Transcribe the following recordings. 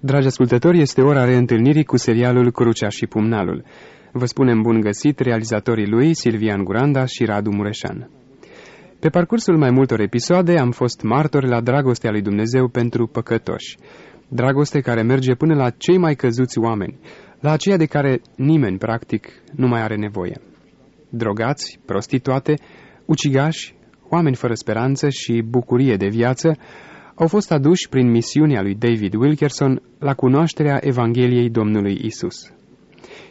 Dragi ascultători, este ora reîntâlnirii cu serialul Crucea și Pumnalul. Vă spunem bun găsit realizatorii lui Silvian Guranda și Radu Mureșan. Pe parcursul mai multor episoade am fost martori la dragostea lui Dumnezeu pentru păcătoși. Dragoste care merge până la cei mai căzuți oameni, la aceia de care nimeni, practic, nu mai are nevoie. Drogați, prostituate, ucigași, oameni fără speranță și bucurie de viață au fost aduși prin misiunea lui David Wilkerson la cunoașterea Evangheliei Domnului Isus.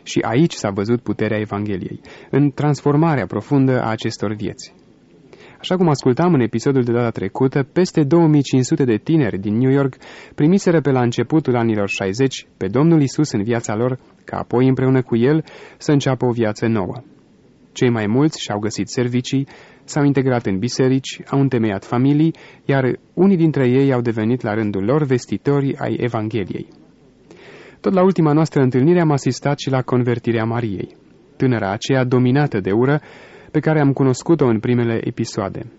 Și aici s-a văzut puterea Evangheliei, în transformarea profundă a acestor vieți. Așa cum ascultam în episodul de data trecută, peste 2500 de tineri din New York primiseră pe la începutul anilor 60 pe Domnul Isus în viața lor, ca apoi împreună cu El să înceapă o viață nouă. Cei mai mulți și-au găsit servicii, s-au integrat în biserici, au întemeiat familii, iar unii dintre ei au devenit la rândul lor vestitori ai Evangheliei. Tot la ultima noastră întâlnire am asistat și la convertirea Mariei, tânăra aceea dominată de ură, pe care am cunoscut-o în primele episoade.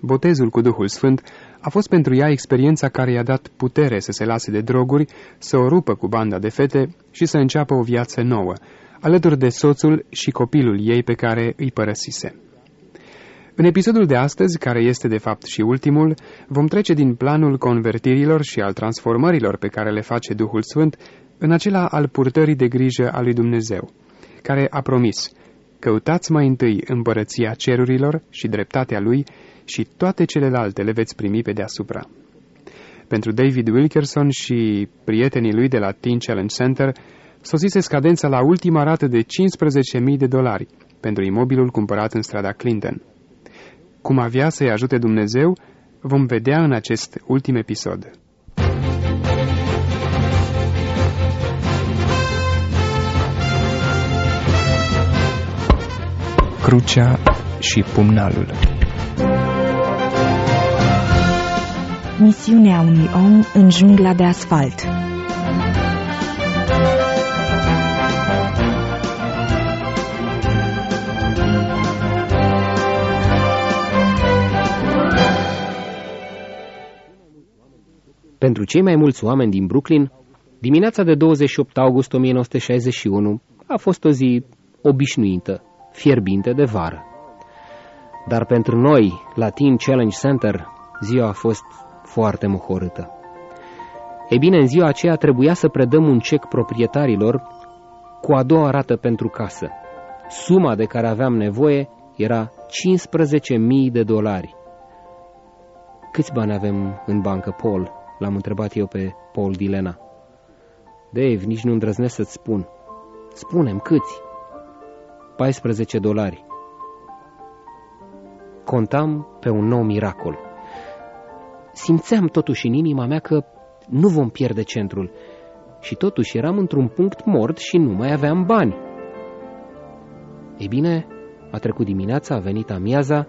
Botezul cu Duhul Sfânt a fost pentru ea experiența care i-a dat putere să se lase de droguri, să o rupă cu banda de fete și să înceapă o viață nouă, alături de soțul și copilul ei pe care îi părăsise. În episodul de astăzi, care este de fapt și ultimul, vom trece din planul convertirilor și al transformărilor pe care le face Duhul Sfânt în acela al purtării de grijă a lui Dumnezeu, care a promis, căutați mai întâi împărăția cerurilor și dreptatea lui și toate celelalte le veți primi pe deasupra. Pentru David Wilkerson și prietenii lui de la Teen Challenge Center, sosise scadența la ultima rată de 15.000 de dolari pentru imobilul cumpărat în strada Clinton. Cum avea să-i ajute Dumnezeu, vom vedea în acest ultim episod. Crucea și pumnalul Misiunea unui om în jungla de asfalt Pentru cei mai mulți oameni din Brooklyn, dimineața de 28 august 1961 a fost o zi obișnuită, fierbinte de vară. Dar pentru noi, la Team Challenge Center, ziua a fost foarte mohorâtă. Ei bine, în ziua aceea trebuia să predăm un cec proprietarilor cu a doua rată pentru casă. Suma de care aveam nevoie era 15.000 de dolari. Câți bani avem în bancă, Paul? L-am întrebat eu pe Paul Dilena. Dave, nici nu îndrăznesc să-ți spun. Spunem, câți? 14 dolari. Contam pe un nou miracol. Simțeam totuși în inima mea că nu vom pierde centrul și totuși eram într-un punct mort și nu mai aveam bani. Ei bine, a trecut dimineața, a venit amiaza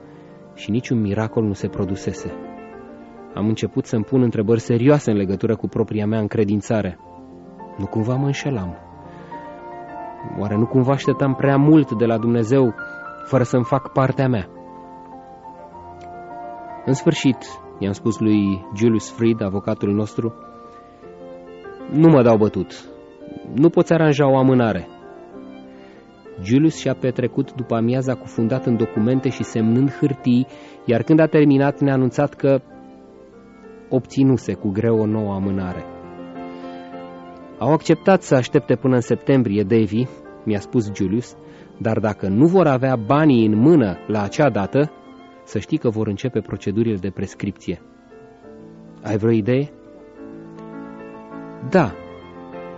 și niciun miracol nu se produsese. Am început să-mi pun întrebări serioase în legătură cu propria mea încredințare. Nu cumva mă înșelam. Oare nu cumva așteptam prea mult de la Dumnezeu fără să-mi fac partea mea? În sfârșit, i-am spus lui Julius Fried, avocatul nostru, nu mă dau bătut. Nu poți aranja o amânare. Julius și-a petrecut după amiaza cufundat în documente și semnând hârtii, iar când a terminat ne-a anunțat că obținuse cu greu o nouă amânare. Au acceptat să aștepte până în septembrie, Davy, mi-a spus Julius, dar dacă nu vor avea banii în mână la acea dată, să știi că vor începe procedurile de prescripție. Ai vreo idee? Da,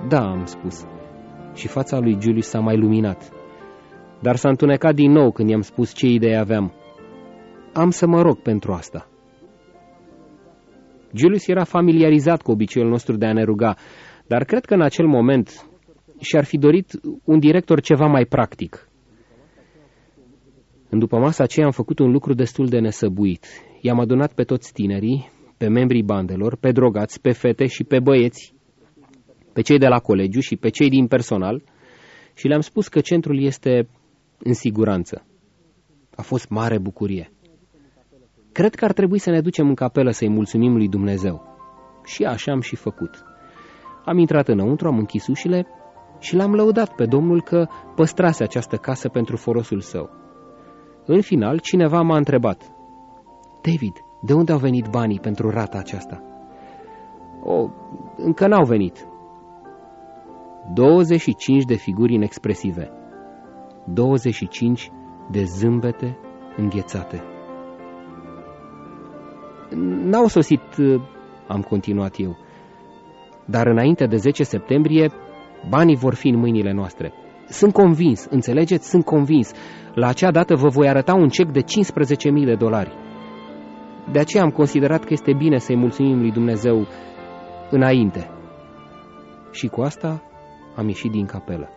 da, am spus. Și fața lui Julius s-a mai luminat. Dar s-a întunecat din nou când i-am spus ce idee aveam. Am să mă rog pentru asta. Julius era familiarizat cu obiceiul nostru de a ne ruga, dar cred că în acel moment și-ar fi dorit un director ceva mai practic. În după masa aceea am făcut un lucru destul de nesăbuit. I-am adunat pe toți tinerii, pe membrii bandelor, pe drogați, pe fete și pe băieți, pe cei de la colegiu și pe cei din personal și le-am spus că centrul este în siguranță. A fost mare bucurie. Cred că ar trebui să ne ducem în capelă să-i mulțumim lui Dumnezeu. Și așa am și făcut. Am intrat înăuntru, am închis ușile și l-am lăudat pe domnul că păstrase această casă pentru folosul său. În final, cineva m-a întrebat, David, de unde au venit banii pentru rata aceasta? O, încă n-au venit. 25 de figuri inexpresive. 25 de zâmbete înghețate. N-au sosit, am continuat eu, dar înainte de 10 septembrie, banii vor fi în mâinile noastre. Sunt convins, înțelegeți? Sunt convins. La acea dată vă voi arăta un cec de 15.000 de dolari. De aceea am considerat că este bine să-i mulțumim lui Dumnezeu înainte. Și cu asta am ieșit din capelă.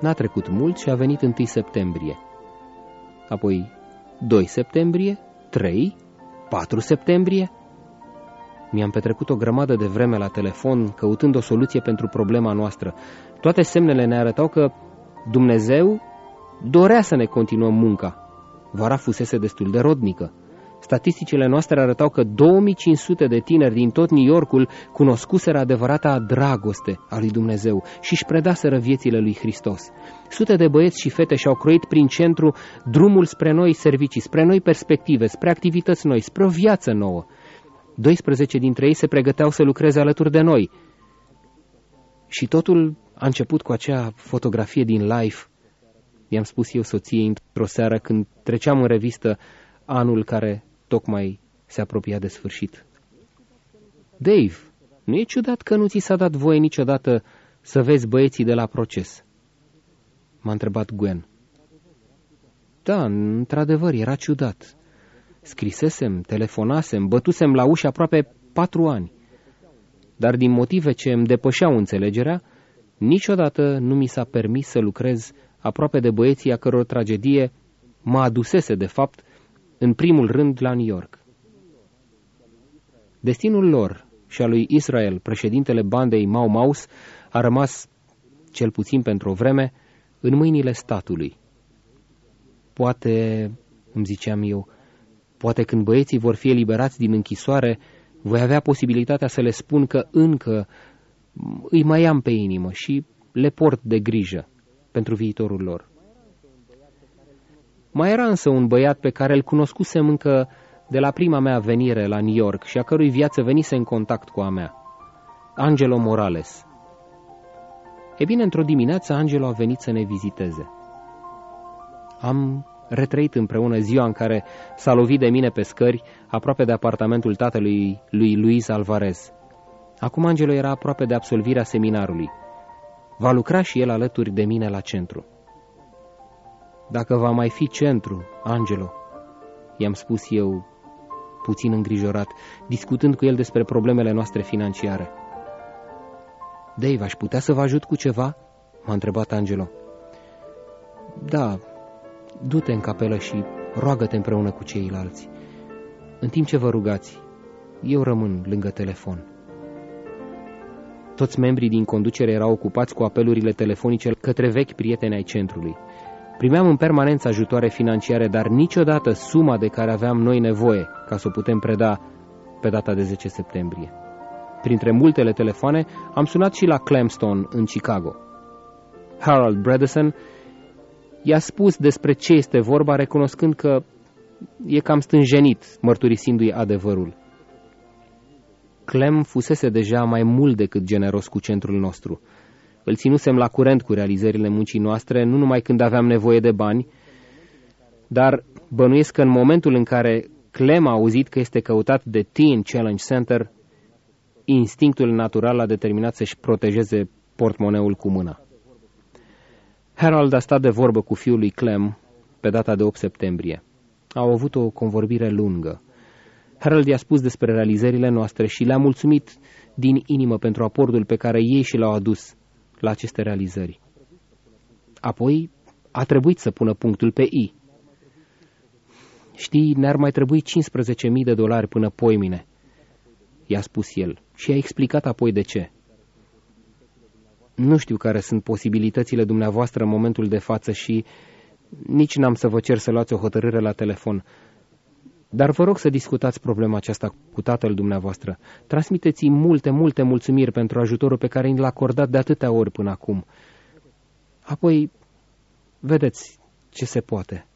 N-a trecut mult și a venit 1 septembrie. Apoi 2 septembrie, 3, 4 septembrie. Mi-am petrecut o grămadă de vreme la telefon căutând o soluție pentru problema noastră. Toate semnele ne arătau că Dumnezeu dorea să ne continuăm munca. Vara fusese destul de rodnică. Statisticile noastre arătau că 2500 de tineri din tot New Yorkul cunoscuseră adevărata dragoste a lui Dumnezeu și își predaseră viețile lui Hristos. Sute de băieți și fete și-au croit prin centru drumul spre noi servicii, spre noi perspective, spre activități noi, spre o viață nouă. 12 dintre ei se pregăteau să lucreze alături de noi. Și totul a început cu acea fotografie din live, i-am spus eu soției într-o seară când treceam în revistă anul care tocmai se apropia de sfârșit. Dave, nu e ciudat că nu ți s-a dat voie niciodată să vezi băieții de la proces? M-a întrebat Gwen. Da, într-adevăr, era ciudat. Scrisesem, telefonasem, bătusem la ușă aproape patru ani. Dar din motive ce îmi depășeau înțelegerea, niciodată nu mi s-a permis să lucrez aproape de băieții a căror tragedie mă adusese, de fapt, în primul rând la New York. Destinul lor și al lui Israel, președintele bandei Mau Maus, a rămas, cel puțin pentru o vreme, în mâinile statului. Poate, îmi ziceam eu, poate când băieții vor fi eliberați din închisoare, voi avea posibilitatea să le spun că încă îi mai am pe inimă și le port de grijă pentru viitorul lor. Mai era însă un băiat pe care îl cunoscusem încă de la prima mea venire la New York și a cărui viață venise în contact cu a mea. Angelo Morales. E bine, într-o dimineață Angelo a venit să ne viziteze. Am retrăit împreună ziua în care s-a lovit de mine pe scări, aproape de apartamentul tatălui lui Luis Alvarez. Acum Angelo era aproape de absolvirea seminarului. Va lucra și el alături de mine la centru. Dacă va mai fi centru, Angelo, i-am spus eu, puțin îngrijorat, discutând cu el despre problemele noastre financiare. Dave, aș putea să vă ajut cu ceva? M-a întrebat Angelo. Da, du-te în capelă și roagă-te împreună cu ceilalți. În timp ce vă rugați, eu rămân lângă telefon. Toți membrii din conducere erau ocupați cu apelurile telefonice către vechi prieteni ai centrului. Primeam în permanență ajutoare financiare, dar niciodată suma de care aveam noi nevoie ca să o putem preda pe data de 10 septembrie. Printre multele telefoane, am sunat și la Clemstone, în Chicago. Harold Bredesen i-a spus despre ce este vorba, recunoscând că e cam stânjenit, mărturisindu-i adevărul. Clem fusese deja mai mult decât generos cu centrul nostru. Îl ținusem la curent cu realizările muncii noastre, nu numai când aveam nevoie de bani, dar bănuiesc că în momentul în care Clem a auzit că este căutat de Teen Challenge Center, instinctul natural a determinat să-și protejeze portmoneul cu mâna. Harold a stat de vorbă cu fiul lui Clem pe data de 8 septembrie. Au avut o convorbire lungă. Harold i-a spus despre realizările noastre și le-a mulțumit din inimă pentru aportul pe care ei și l-au adus la aceste realizări. Apoi a trebuit să pună punctul pe I. Știi, ne-ar mai trebui 15.000 de dolari până poimine, i-a spus el și a explicat apoi de ce. Nu știu care sunt posibilitățile dumneavoastră în momentul de față și nici n-am să vă cer să luați o hotărâre la telefon. Dar vă rog să discutați problema aceasta cu tatăl dumneavoastră. Transmiteți-i multe, multe mulțumiri pentru ajutorul pe care l-a acordat de atâtea ori până acum. Apoi, vedeți ce se poate.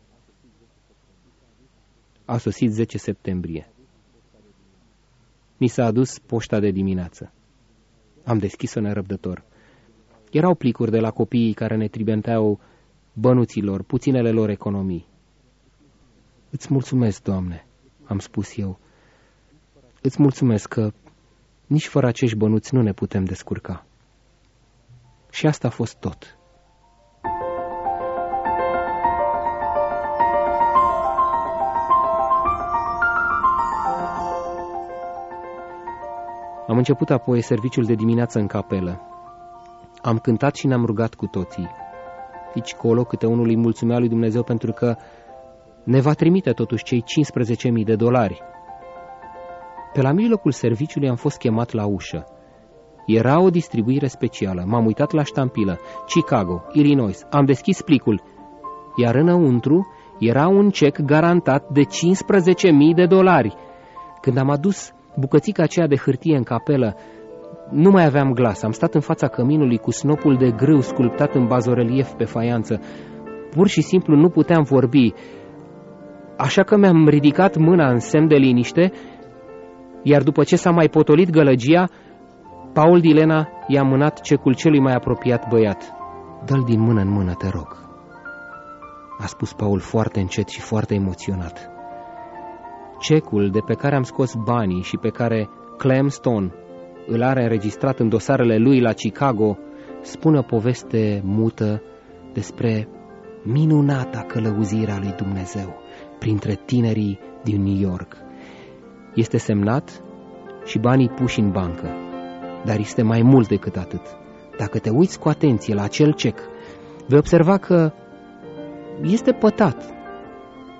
A sosit 10 septembrie. Mi s-a adus poșta de dimineață. Am deschis-o nerăbdător. Erau plicuri de la copiii care ne tribenteau bănuților, puținele lor economii. Îți mulțumesc, Doamne, am spus eu. Îți mulțumesc că nici fără acești bănuți nu ne putem descurca. Și asta a fost tot. Am început apoi serviciul de dimineață în capelă. Am cântat și ne-am rugat cu toții. Aici colo câte unul îi mulțumea lui Dumnezeu pentru că ne va trimite totuși cei 15.000 de dolari. Pe la mijlocul serviciului am fost chemat la ușă. Era o distribuire specială. M-am uitat la ștampilă. Chicago, Illinois. Am deschis plicul. Iar înăuntru era un cec garantat de 15.000 de dolari. Când am adus bucățica aceea de hârtie în capelă, nu mai aveam glas. Am stat în fața căminului cu snopul de grâu sculptat în bazorelief pe faianță. Pur și simplu nu puteam vorbi. Așa că mi-am ridicat mâna în semn de liniște, iar după ce s-a mai potolit gălăgia, Paul Dilena i-a mânat cecul celui mai apropiat băiat. Dă-l din mână în mână, te rog. A spus Paul foarte încet și foarte emoționat. Cecul de pe care am scos banii și pe care Clem Stone îl are înregistrat în dosarele lui la Chicago, spune o poveste mută despre minunata călăuzire a lui Dumnezeu printre tinerii din New York. Este semnat și banii puși în bancă, dar este mai mult decât atât. Dacă te uiți cu atenție la acel cec, vei observa că este pătat,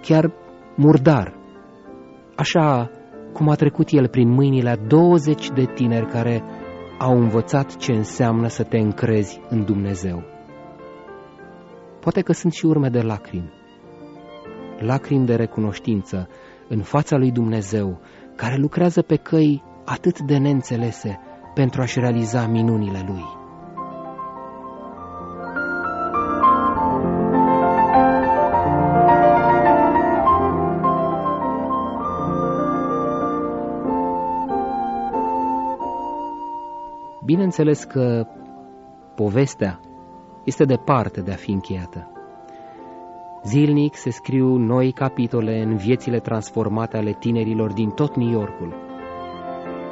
chiar murdar, așa cum a trecut el prin mâinile a 20 de tineri care au învățat ce înseamnă să te încrezi în Dumnezeu. Poate că sunt și urme de lacrimi, lacrimi de recunoștință în fața lui Dumnezeu, care lucrează pe căi atât de neînțelese pentru a-și realiza minunile lui. Bineînțeles că povestea este departe de a fi încheiată. Zilnic se scriu noi capitole în viețile transformate ale tinerilor din tot New Yorkul.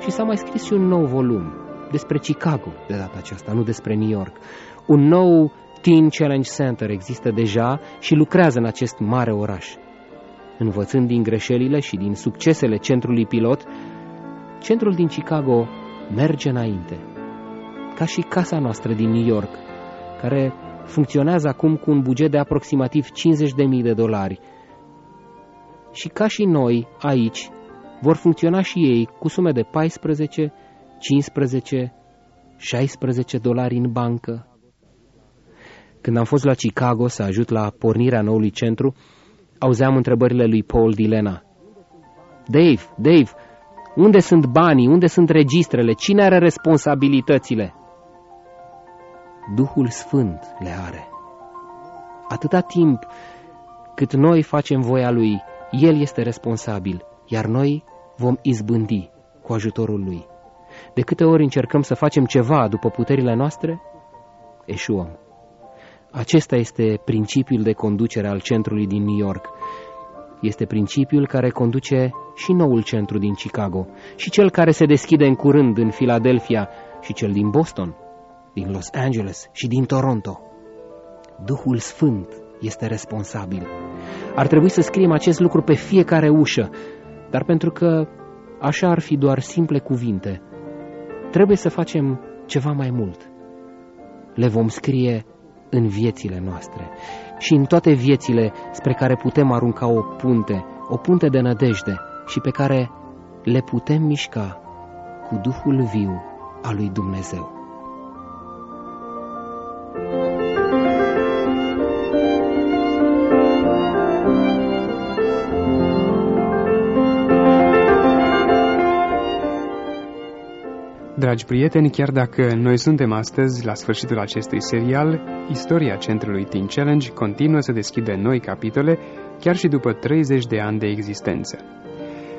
Și s-a mai scris și un nou volum despre Chicago de data aceasta, nu despre New York. Un nou Teen Challenge Center există deja și lucrează în acest mare oraș. Învățând din greșelile și din succesele centrului pilot, centrul din Chicago merge înainte ca și casa noastră din New York, care funcționează acum cu un buget de aproximativ 50.000 de dolari. Și ca și noi, aici, vor funcționa și ei cu sume de 14, 15, 16 dolari în bancă. Când am fost la Chicago să ajut la pornirea noului centru, auzeam întrebările lui Paul Dilena. Dave, Dave, unde sunt banii, unde sunt registrele, cine are responsabilitățile? Duhul Sfânt le are. Atâta timp cât noi facem voia Lui, El este responsabil, iar noi vom izbândi cu ajutorul Lui. De câte ori încercăm să facem ceva după puterile noastre, eșuăm. Acesta este principiul de conducere al centrului din New York. Este principiul care conduce și noul centru din Chicago, și cel care se deschide în curând în Philadelphia, și cel din Boston din Los Angeles și din Toronto. Duhul Sfânt este responsabil. Ar trebui să scriem acest lucru pe fiecare ușă, dar pentru că așa ar fi doar simple cuvinte, trebuie să facem ceva mai mult. Le vom scrie în viețile noastre și în toate viețile spre care putem arunca o punte, o punte de nădejde și pe care le putem mișca cu Duhul viu al lui Dumnezeu. Dragi prieteni, chiar dacă noi suntem astăzi la sfârșitul acestui serial, istoria centrului Teen Challenge continuă să deschide noi capitole, chiar și după 30 de ani de existență.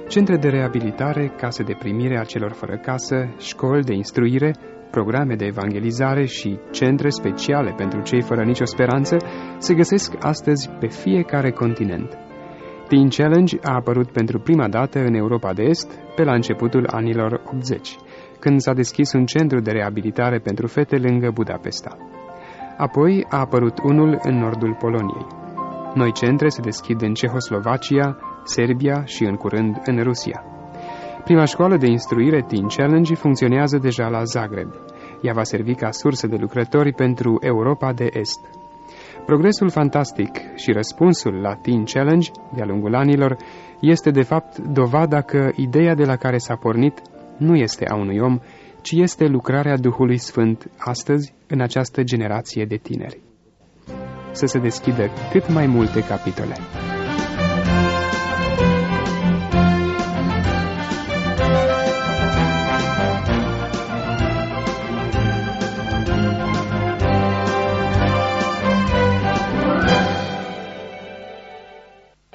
Centre de reabilitare, case de primire a celor fără casă, școli de instruire, programe de evangelizare și centre speciale pentru cei fără nicio speranță se găsesc astăzi pe fiecare continent. Teen Challenge a apărut pentru prima dată în Europa de Est pe la începutul anilor 80 când s-a deschis un centru de reabilitare pentru fete lângă Budapesta. Apoi a apărut unul în nordul Poloniei. Noi centre se deschid în Cehoslovacia, Serbia și în curând în Rusia. Prima școală de instruire Teen Challenge funcționează deja la Zagreb. Ea va servi ca sursă de lucrători pentru Europa de Est. Progresul fantastic și răspunsul la Teen Challenge de-a lungul anilor este de fapt dovada că ideea de la care s-a pornit nu este a unui om, ci este lucrarea Duhului Sfânt astăzi în această generație de tineri. Să se deschidă cât mai multe capitole.